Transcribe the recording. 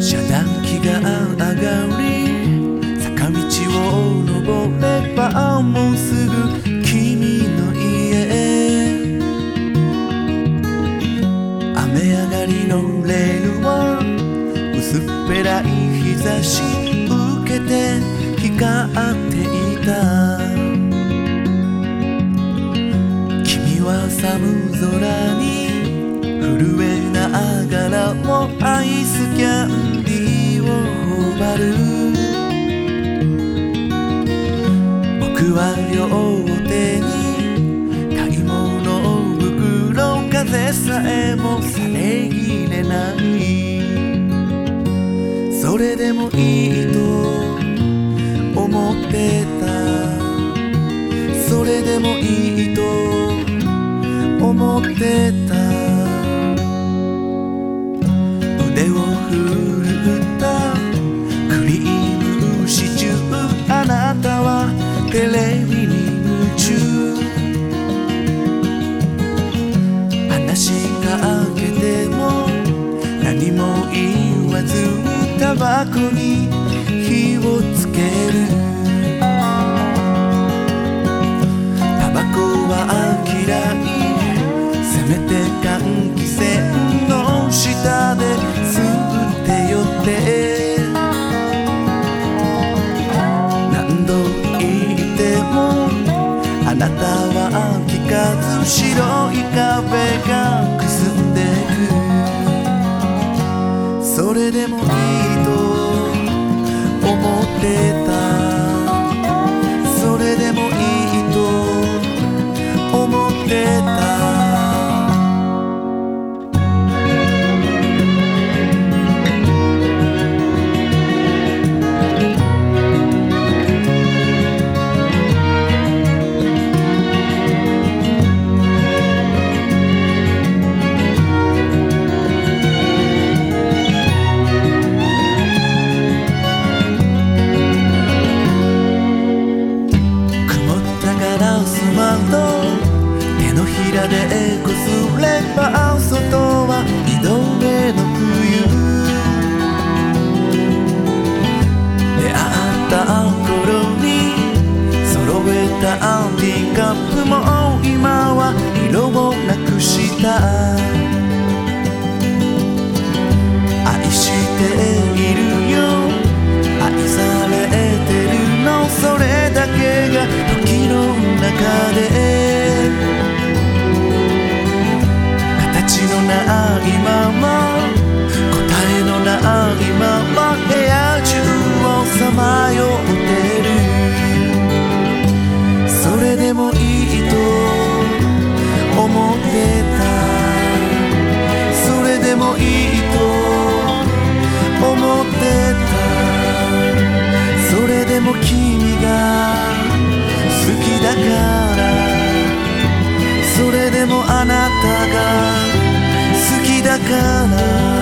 遮断機が上がり坂道を登ればもうすぐ君の家へ。雨上がりのレールは薄っぺらい日差し受けて光っていた。君は寒空に震えながらも愛すは両手に買い物袋風さえもされきれない。それでもいいと思ってた。それでもいいと思ってた。しかけても何も言わずにタバコに火をつける。タバコは嫌いせめて換気扇の下で吸ってよって。何度言ってもあなたは聞かず白それでもいいと思ってたと手のひらでこすれば外は二度目の冬。出会った頃に揃えたアンディーカップも今は色をなくした。いいと思ってた。それでも君が好きだから。それでもあなたが好きだから。